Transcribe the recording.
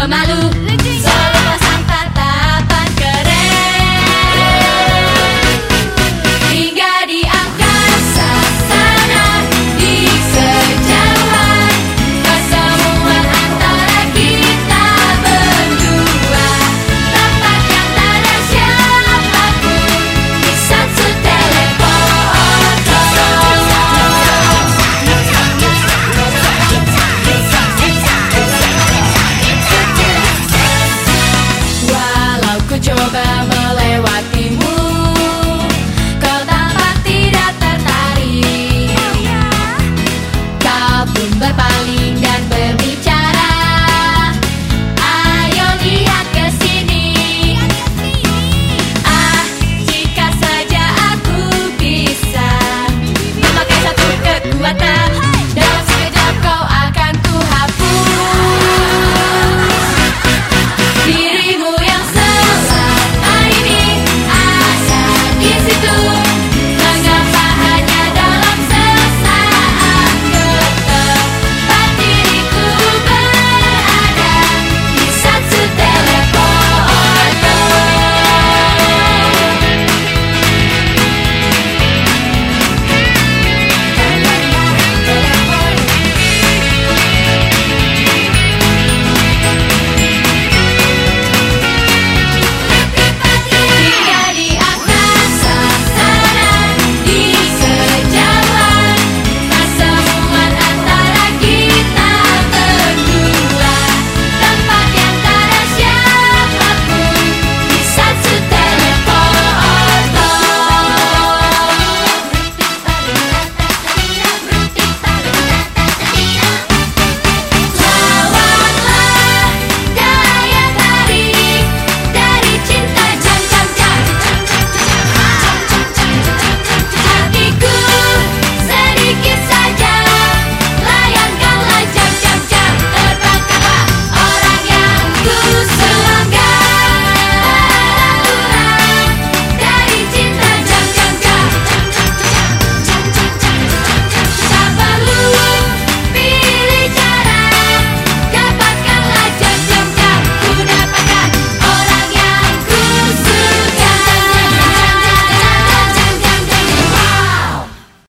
Super Malu. Bye bye.